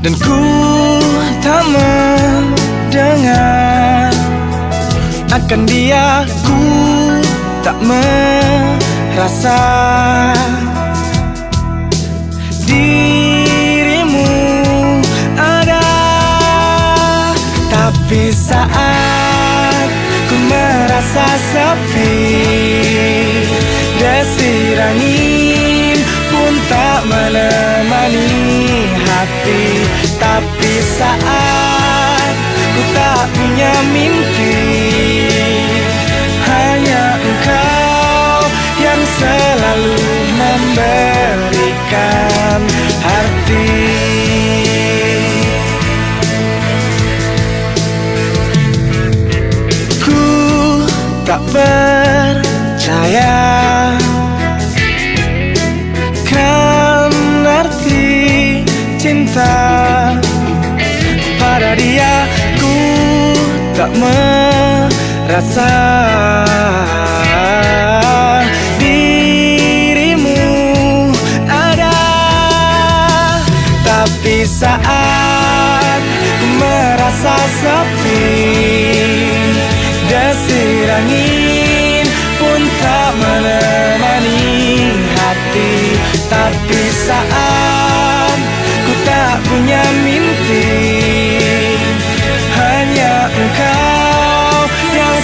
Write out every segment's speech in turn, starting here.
Dan ku tak mendengar Akan dia ku tak merasa. Dirimu ada Tapi saat ku merasa sepi Desir angin pun tak menemani hati Tapi saat ku tak punya mimpi Hanya engkau yang selalu memberikan arti Ku tak percaya Kan arti cinta dia ku tak merasa Dirimu ada. Tapi saat ku merasa sepi Desir angin pun tak menemani hati. Tapi saat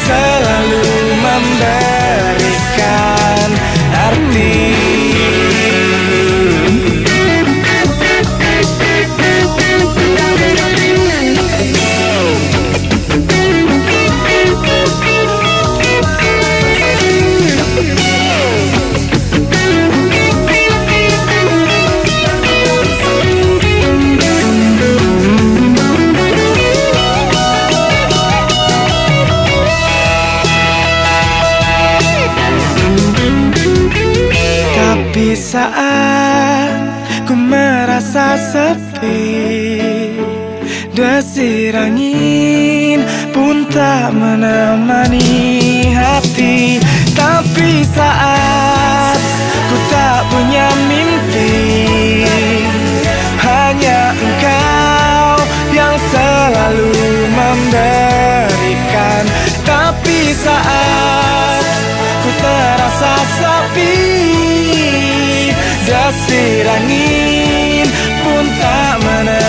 yang Saat ku merasa sepi Desir angin pun tak menemani hati. Tapi saat ku tak punya mimpi Hanya engkau yang selalu memberikan. Tapi saat ku terasa sepi kipas angin pun tak menentu.